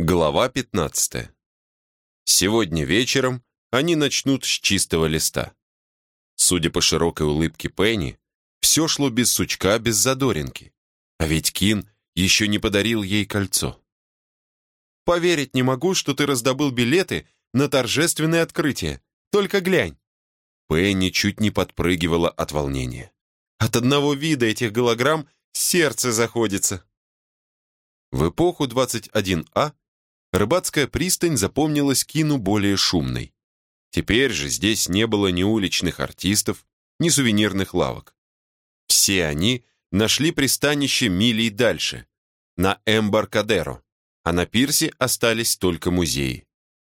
Глава 15. Сегодня вечером они начнут с чистого листа. Судя по широкой улыбке Пенни, все шло без сучка, без задоринки. А ведь Кин еще не подарил ей кольцо. «Поверить не могу, что ты раздобыл билеты на торжественное открытие. Только глянь!» Пенни чуть не подпрыгивала от волнения. От одного вида этих голограмм сердце заходится. В эпоху 21А рыбацкая пристань запомнилась Кину более шумной. Теперь же здесь не было ни уличных артистов, ни сувенирных лавок. Все они нашли пристанище милей дальше, на Эмбаркадеро, а на пирсе остались только музеи.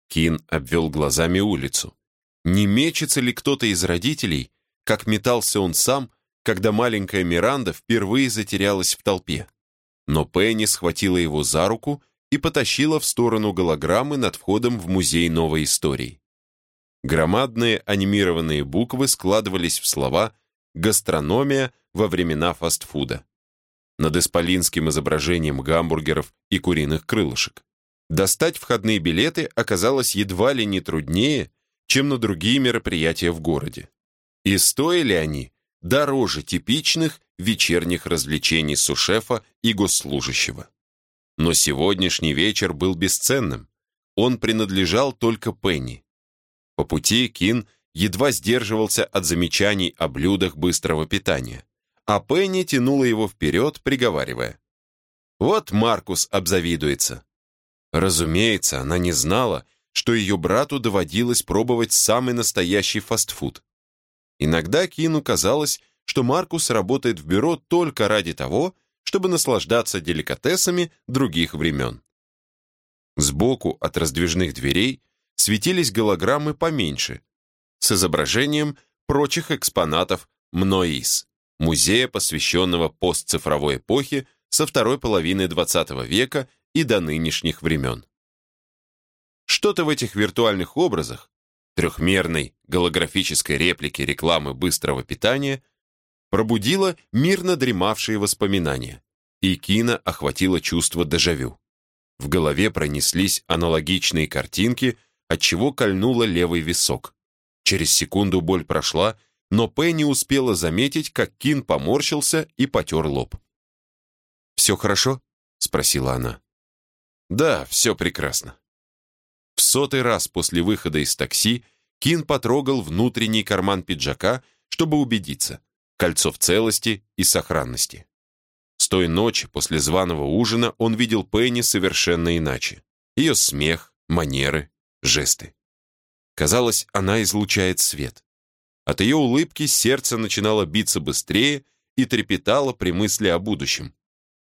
Кин обвел глазами улицу. Не мечется ли кто-то из родителей, как метался он сам, когда маленькая Миранда впервые затерялась в толпе? Но Пенни схватила его за руку и потащила в сторону голограммы над входом в музей новой истории. Громадные анимированные буквы складывались в слова «гастрономия во времена фастфуда» над исполинским изображением гамбургеров и куриных крылышек. Достать входные билеты оказалось едва ли не труднее, чем на другие мероприятия в городе. И стоили они дороже типичных вечерних развлечений сушефа и госслужащего. Но сегодняшний вечер был бесценным. Он принадлежал только Пенни. По пути Кин едва сдерживался от замечаний о блюдах быстрого питания, а Пенни тянула его вперед, приговаривая. «Вот Маркус обзавидуется». Разумеется, она не знала, что ее брату доводилось пробовать самый настоящий фастфуд. Иногда Кину казалось, что Маркус работает в бюро только ради того, чтобы наслаждаться деликатесами других времен. Сбоку от раздвижных дверей светились голограммы поменьше, с изображением прочих экспонатов Мноис, музея, посвященного постцифровой эпохе со второй половины XX века и до нынешних времен. Что-то в этих виртуальных образах, трехмерной голографической реплике рекламы быстрого питания, пробудило мирно дремавшие воспоминания, и Кина охватило чувство дежавю. В голове пронеслись аналогичные картинки, отчего кольнуло левый висок. Через секунду боль прошла, но Пенни успела заметить, как Кин поморщился и потер лоб. «Все хорошо?» — спросила она. «Да, все прекрасно». В сотый раз после выхода из такси Кин потрогал внутренний карман пиджака, чтобы убедиться, кольцо в целости и сохранности. С той ночи после званого ужина он видел Пенни совершенно иначе. Ее смех, манеры, жесты. Казалось, она излучает свет. От ее улыбки сердце начинало биться быстрее и трепетало при мысли о будущем.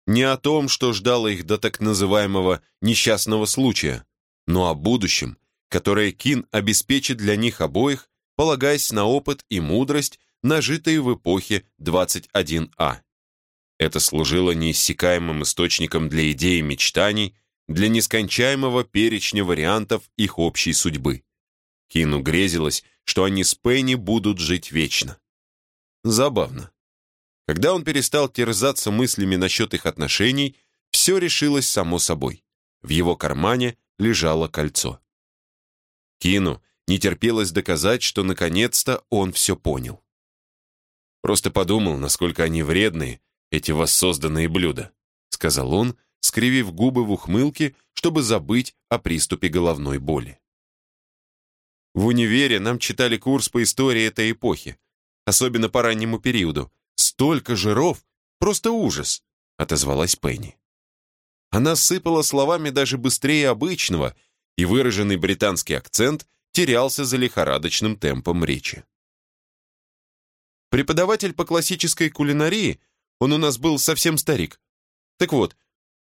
Не о том, что ждало их до так называемого «несчастного случая», но о будущем, которое Кин обеспечит для них обоих, полагаясь на опыт и мудрость, нажитые в эпохе 21А. Это служило неиссякаемым источником для идей и мечтаний, для нескончаемого перечня вариантов их общей судьбы. Кину грезилось, что они с Пенни будут жить вечно. Забавно. Когда он перестал терзаться мыслями насчет их отношений, все решилось само собой. В его кармане лежало кольцо. Кину не терпелось доказать, что наконец-то он все понял. Просто подумал, насколько они вредные, эти воссозданные блюда», — сказал он, скривив губы в ухмылке, чтобы забыть о приступе головной боли. В универе нам читали курс по истории этой эпохи, особенно по раннему периоду. Столько жиров, просто ужас, отозвалась Пенни. Она сыпала словами даже быстрее обычного, и выраженный британский акцент терялся за лихорадочным темпом речи. Преподаватель по классической кулинарии, он у нас был совсем старик. Так вот,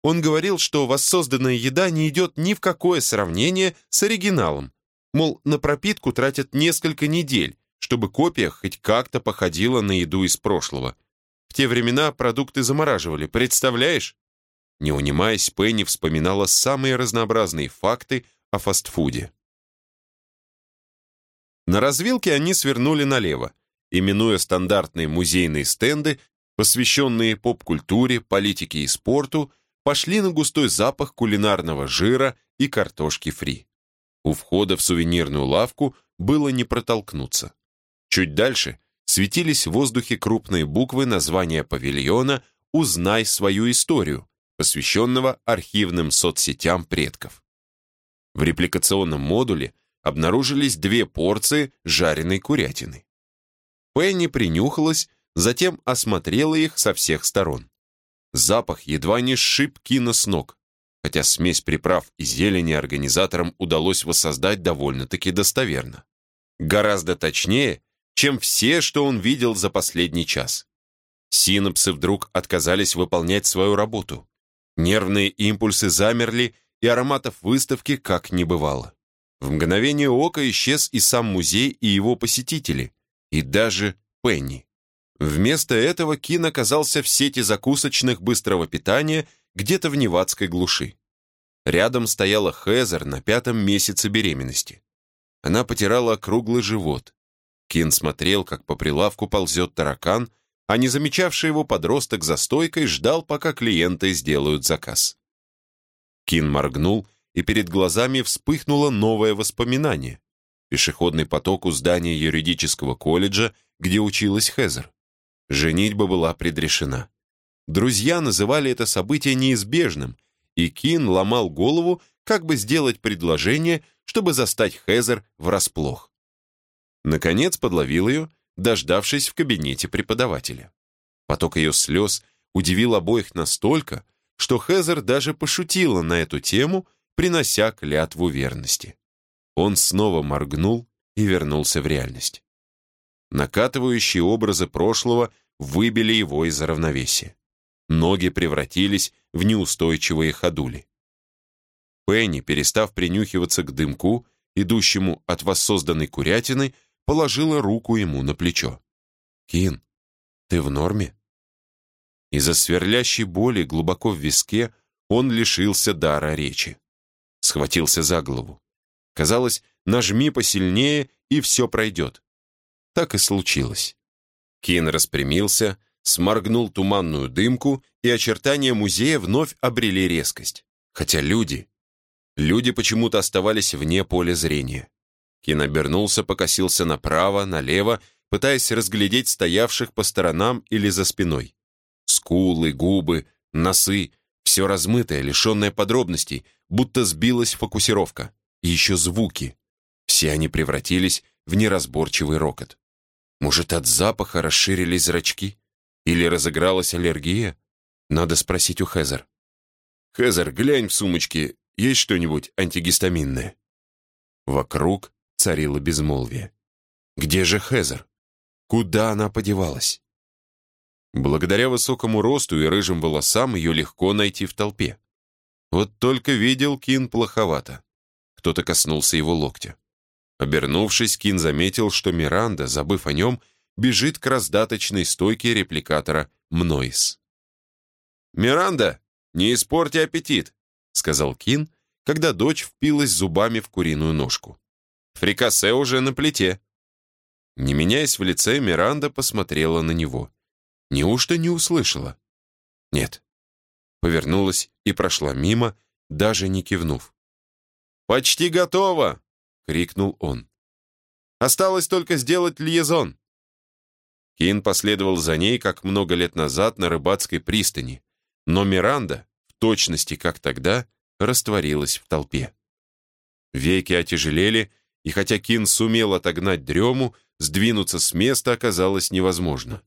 он говорил, что воссозданная еда не идет ни в какое сравнение с оригиналом. Мол, на пропитку тратят несколько недель, чтобы копия хоть как-то походила на еду из прошлого. В те времена продукты замораживали, представляешь? Не унимаясь, Пенни вспоминала самые разнообразные факты о фастфуде. На развилке они свернули налево, именуя стандартные музейные стенды, посвященные поп-культуре, политике и спорту, пошли на густой запах кулинарного жира и картошки фри. У входа в сувенирную лавку было не протолкнуться. Чуть дальше светились в воздухе крупные буквы названия павильона «Узнай свою историю», посвященного архивным соцсетям предков. В репликационном модуле обнаружились две порции жареной курятины. Пенни принюхалась, затем осмотрела их со всех сторон. Запах едва не сшиб Кина с ног, хотя смесь приправ и зелени организаторам удалось воссоздать довольно-таки достоверно. Гораздо точнее, чем все, что он видел за последний час. Синапсы вдруг отказались выполнять свою работу. Нервные импульсы замерли, и ароматов выставки как не бывало. В мгновение ока исчез и сам музей, и его посетители, и даже Пенни. Вместо этого Кин оказался в сети закусочных быстрого питания где-то в Невадской глуши. Рядом стояла Хезер на пятом месяце беременности. Она потирала круглый живот. Кин смотрел, как по прилавку ползет таракан, а не замечавший его подросток за стойкой ждал, пока клиенты сделают заказ. Кин моргнул, и перед глазами вспыхнуло новое воспоминание. Пешеходный поток у здания юридического колледжа, где училась Хезер. Женитьба была предрешена. Друзья называли это событие неизбежным, и Кин ломал голову, как бы сделать предложение, чтобы застать Хезер врасплох. Наконец подловил ее, дождавшись в кабинете преподавателя. Поток ее слез удивил обоих настолько, что Хезер даже пошутила на эту тему, принося клятву верности. Он снова моргнул и вернулся в реальность. Накатывающие образы прошлого выбили его из равновесия. Ноги превратились в неустойчивые ходули. Пенни, перестав принюхиваться к дымку, идущему от воссозданной курятины, положила руку ему на плечо. «Кин, ты в норме?» Из-за сверлящей боли глубоко в виске он лишился дара речи. Схватился за голову. Казалось, нажми посильнее, и все пройдет. Так и случилось. Кин распрямился, сморгнул туманную дымку, и очертания музея вновь обрели резкость. Хотя люди... Люди почему-то оставались вне поля зрения. Кин обернулся, покосился направо, налево, пытаясь разглядеть стоявших по сторонам или за спиной. Скулы, губы, носы — все размытое, лишенное подробностей, будто сбилась фокусировка. И еще звуки. Все они превратились в неразборчивый рокот. Может, от запаха расширились зрачки? Или разыгралась аллергия? Надо спросить у Хезер. «Хезер, глянь в сумочке, есть что-нибудь антигистаминное?» Вокруг царило безмолвие. «Где же Хезер? Куда она подевалась?» Благодаря высокому росту и рыжим волосам ее легко найти в толпе. Вот только видел Кин плоховато. Кто-то коснулся его локтя. Обернувшись, Кин заметил, что Миранда, забыв о нем, бежит к раздаточной стойке репликатора Мнойс. «Миранда, не испорти аппетит», — сказал Кин, когда дочь впилась зубами в куриную ножку. «Фрикасе уже на плите». Не меняясь в лице, Миранда посмотрела на него. Неужто не услышала? Нет. Повернулась и прошла мимо, даже не кивнув. «Почти готово!» крикнул он. «Осталось только сделать льезон!» Кин последовал за ней, как много лет назад на рыбацкой пристани, но Миранда, в точности как тогда, растворилась в толпе. Веки отяжелели, и хотя Кин сумел отогнать дрему, сдвинуться с места оказалось невозможно.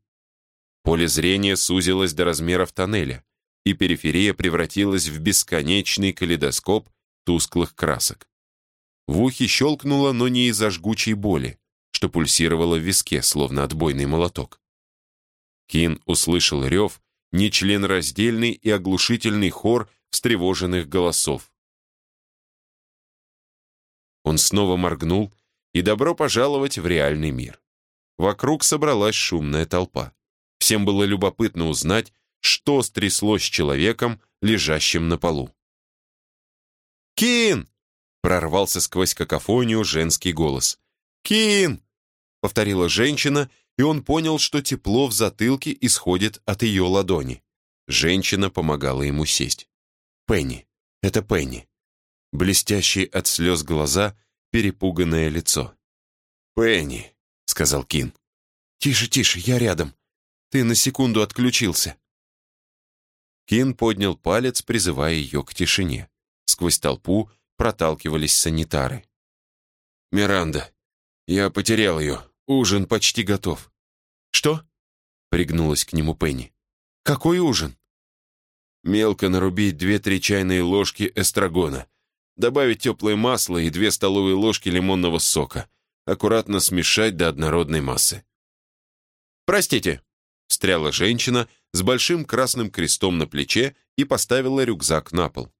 Поле зрения сузилось до размеров тоннеля, и периферия превратилась в бесконечный калейдоскоп тусклых красок. В ухе щелкнуло, но не из-за жгучей боли, что пульсировало в виске, словно отбойный молоток. Кин услышал рев, нечленораздельный и оглушительный хор встревоженных голосов. Он снова моргнул, и добро пожаловать в реальный мир. Вокруг собралась шумная толпа. Всем было любопытно узнать, что стряслось с человеком, лежащим на полу. «Кин!» Прорвался сквозь какофонию женский голос. «Кин!» — повторила женщина, и он понял, что тепло в затылке исходит от ее ладони. Женщина помогала ему сесть. Пенни. Это Пенни. Блестящие от слез глаза, перепуганное лицо. «Пенни», — сказал Кин. «Тише, тише, я рядом. Ты на секунду отключился». Кин поднял палец, призывая ее к тишине. Сквозь толпу проталкивались санитары. «Миранда, я потерял ее. Ужин почти готов». «Что?» — пригнулась к нему Пенни. «Какой ужин?» «Мелко нарубить две-три чайные ложки эстрагона, добавить теплое масло и две столовые ложки лимонного сока, аккуратно смешать до однородной массы». «Простите», — встряла женщина с большим красным крестом на плече и поставила рюкзак на пол.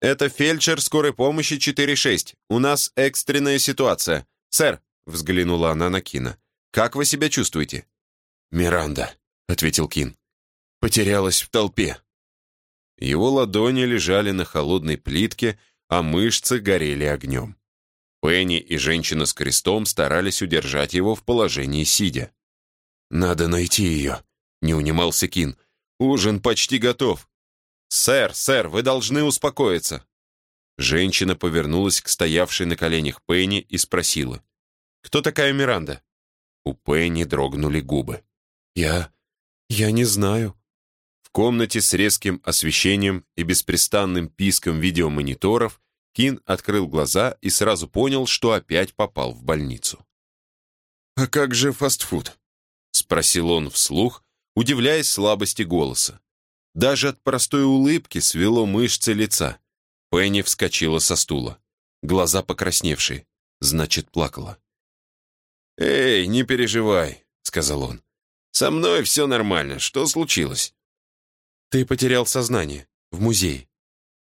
«Это фельдшер скорой помощи 4-6. У нас экстренная ситуация. Сэр», — взглянула она на Кина, — «как вы себя чувствуете?» «Миранда», — ответил Кин, — «потерялась в толпе». Его ладони лежали на холодной плитке, а мышцы горели огнем. Пенни и женщина с крестом старались удержать его в положении сидя. «Надо найти ее», — не унимался Кин. «Ужин почти готов». «Сэр, сэр, вы должны успокоиться». Женщина повернулась к стоявшей на коленях Пенни и спросила. «Кто такая Миранда?» У Пенни дрогнули губы. «Я... я не знаю». В комнате с резким освещением и беспрестанным писком видеомониторов Кин открыл глаза и сразу понял, что опять попал в больницу. «А как же фастфуд?» — спросил он вслух, удивляясь слабости голоса. Даже от простой улыбки свело мышцы лица. Пенни вскочила со стула. Глаза покрасневшие. Значит, плакала. «Эй, не переживай», — сказал он. «Со мной все нормально. Что случилось?» «Ты потерял сознание. В музее».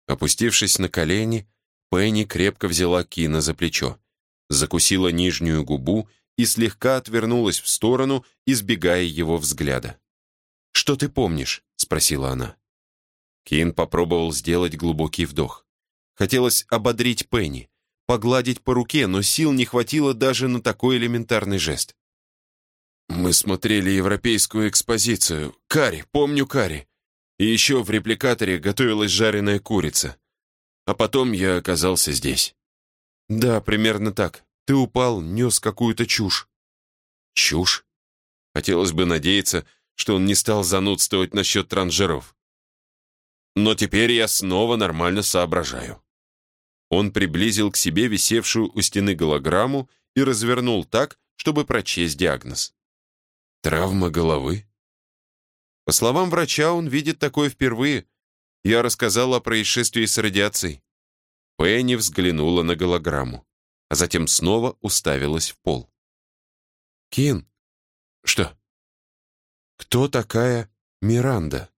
Опустившись на колени, Пенни крепко взяла Кина за плечо, закусила нижнюю губу и слегка отвернулась в сторону, избегая его взгляда. «Что ты помнишь?» — спросила она. Кин попробовал сделать глубокий вдох. Хотелось ободрить Пенни, погладить по руке, но сил не хватило даже на такой элементарный жест. «Мы смотрели европейскую экспозицию. Карри, помню Карри. И еще в репликаторе готовилась жареная курица. А потом я оказался здесь». «Да, примерно так. Ты упал, нес какую-то чушь». «Чушь?» Хотелось бы надеяться, что он не стал занудствовать насчет транжиров. Но теперь я снова нормально соображаю. Он приблизил к себе висевшую у стены голограмму и развернул так, чтобы прочесть диагноз. Травма головы? По словам врача, он видит такое впервые. Я рассказал о происшествии с радиацией. Пенни взглянула на голограмму, а затем снова уставилась в пол. «Кин?» «Что?» Кто такая Миранда?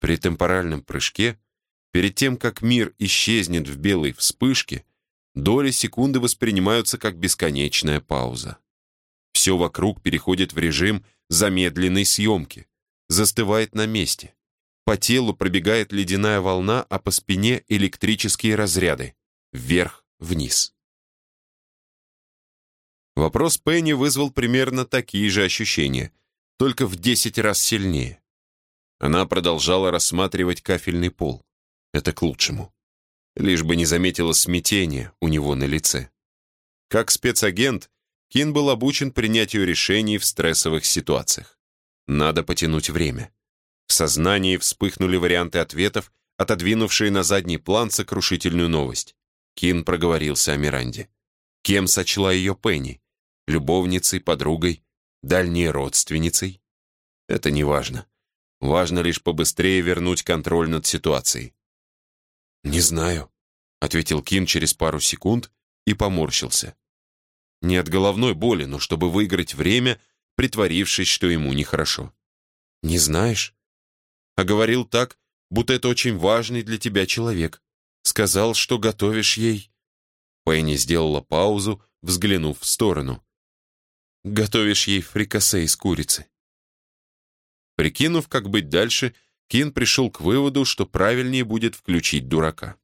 При темпоральном прыжке, перед тем, как мир исчезнет в белой вспышке, доли секунды воспринимаются как бесконечная пауза. Все вокруг переходит в режим замедленной съемки, застывает на месте. По телу пробегает ледяная волна, а по спине электрические разряды. Вверх-вниз. Вопрос Пенни вызвал примерно такие же ощущения, только в десять раз сильнее. Она продолжала рассматривать кафельный пол. Это к лучшему. Лишь бы не заметила смятения у него на лице. Как спецагент, Кин был обучен принятию решений в стрессовых ситуациях. Надо потянуть время. В сознании вспыхнули варианты ответов, отодвинувшие на задний план сокрушительную новость. Кин проговорился о Миранде. Кем сочла ее Пенни? Любовницей, подругой, дальней родственницей? Это не важно. Важно лишь побыстрее вернуть контроль над ситуацией. «Не знаю», — ответил Ким через пару секунд и поморщился. Не от головной боли, но чтобы выиграть время, притворившись, что ему нехорошо. «Не знаешь?» А говорил так, будто это очень важный для тебя человек. Сказал, что готовишь ей. Пенни сделала паузу, взглянув в сторону. Готовишь ей фрикасе из курицы. Прикинув, как быть дальше, Кин пришел к выводу, что правильнее будет включить дурака.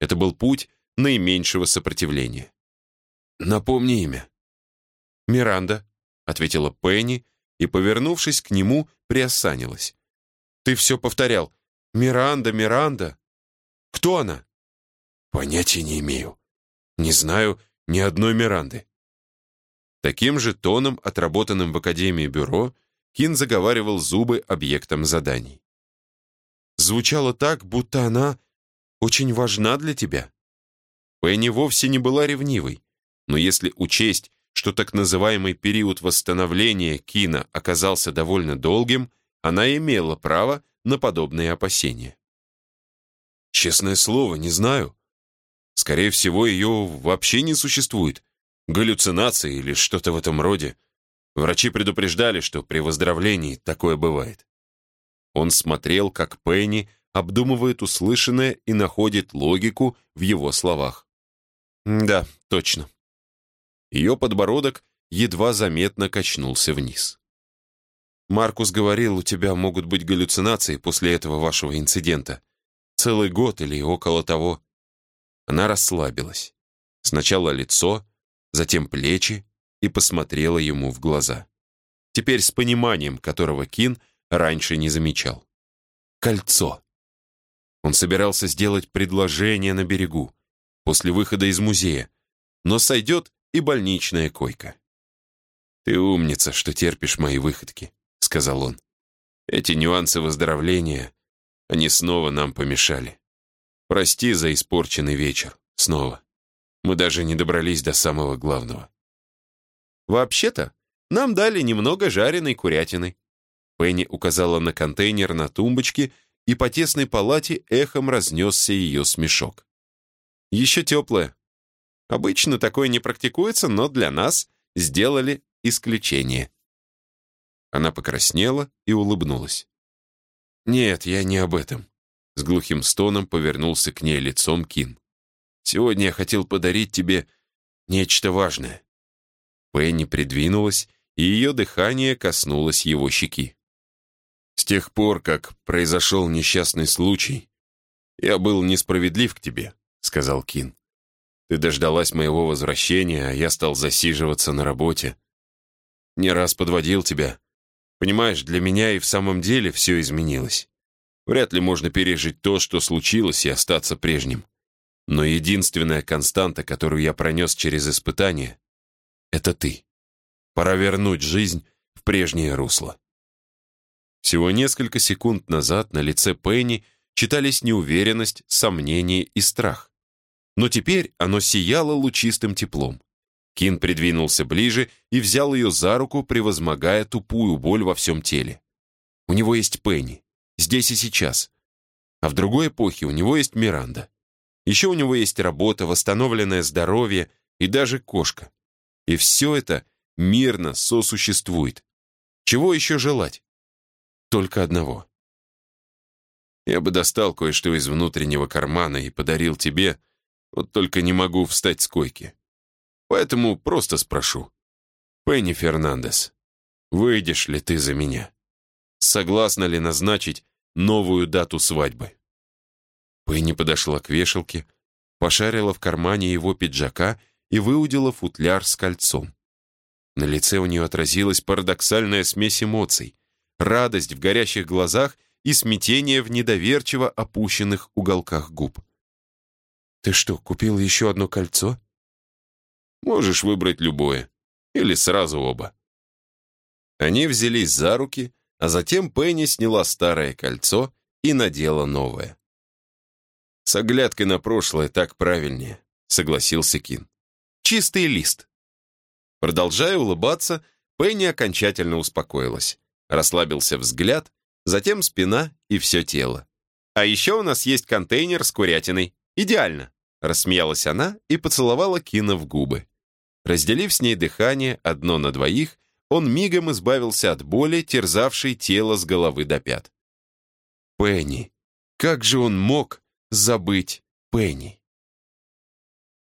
Это был путь наименьшего сопротивления. «Напомни имя». «Миранда», — ответила Пенни и, повернувшись к нему, приосанилась. «Ты все повторял. «Миранда, Миранда! Кто она?» «Понятия не имею. Не знаю ни одной Миранды». Таким же тоном, отработанным в Академии бюро, Кин заговаривал зубы объектом заданий. Звучало так, будто она очень важна для тебя. Пенни вовсе не была ревнивой, но если учесть, что так называемый период восстановления Кина оказался довольно долгим, она имела право на подобные опасения. Честное слово, не знаю. Скорее всего, ее вообще не существует. Галлюцинации или что-то в этом роде. Врачи предупреждали, что при выздоровлении такое бывает. Он смотрел, как Пенни обдумывает услышанное и находит логику в его словах. Да, точно. Ее подбородок едва заметно качнулся вниз. «Маркус говорил, у тебя могут быть галлюцинации после этого вашего инцидента. Целый год или около того». Она расслабилась. Сначала лицо, затем плечи и посмотрела ему в глаза. Теперь с пониманием, которого Кин раньше не замечал. Кольцо. Он собирался сделать предложение на берегу, после выхода из музея, но сойдет и больничная койка. «Ты умница, что терпишь мои выходки», — сказал он. «Эти нюансы выздоровления, они снова нам помешали. Прости за испорченный вечер, снова. Мы даже не добрались до самого главного». «Вообще-то, нам дали немного жареной курятины». Пенни указала на контейнер на тумбочке, и по тесной палате эхом разнесся ее смешок. «Еще теплая, Обычно такое не практикуется, но для нас сделали исключение». Она покраснела и улыбнулась. «Нет, я не об этом», — с глухим стоном повернулся к ней лицом Кин. «Сегодня я хотел подарить тебе нечто важное». Пенни придвинулась, и ее дыхание коснулось его щеки. «С тех пор, как произошел несчастный случай, я был несправедлив к тебе», — сказал Кин. Ты дождалась моего возвращения, а я стал засиживаться на работе. Не раз подводил тебя. Понимаешь, для меня и в самом деле все изменилось. Вряд ли можно пережить то, что случилось, и остаться прежним. Но единственная константа, которую я пронес через испытание, — это ты. Пора вернуть жизнь в прежнее русло. Всего несколько секунд назад на лице Пенни читались неуверенность, сомнение и страх но теперь оно сияло лучистым теплом. Кин придвинулся ближе и взял ее за руку, превозмогая тупую боль во всем теле. У него есть Пенни, здесь и сейчас. А в другой эпохе у него есть Миранда. Еще у него есть работа, восстановленное здоровье и даже кошка. И все это мирно сосуществует. Чего еще желать? Только одного. Я бы достал кое-что из внутреннего кармана и подарил тебе, вот только не могу встать с койки. Поэтому просто спрошу. Пенни Фернандес, выйдешь ли ты за меня? Согласна ли назначить новую дату свадьбы?» Пенни подошла к вешалке, пошарила в кармане его пиджака и выудила футляр с кольцом. На лице у нее отразилась парадоксальная смесь эмоций, радость в горящих глазах и смятение в недоверчиво опущенных уголках губ. «Ты что, купил еще одно кольцо?» «Можешь выбрать любое. Или сразу оба». Они взялись за руки, а затем Пенни сняла старое кольцо и надела новое. «С оглядкой на прошлое так правильнее», — согласился Кин. «Чистый лист». Продолжая улыбаться, Пенни окончательно успокоилась. Расслабился взгляд, затем спина и все тело. «А еще у нас есть контейнер с курятиной. Идеально!» Рассмеялась она и поцеловала Кина в губы. Разделив с ней дыхание одно на двоих, он мигом избавился от боли, терзавшей тело с головы до пят. Пенни. Как же он мог забыть Пенни?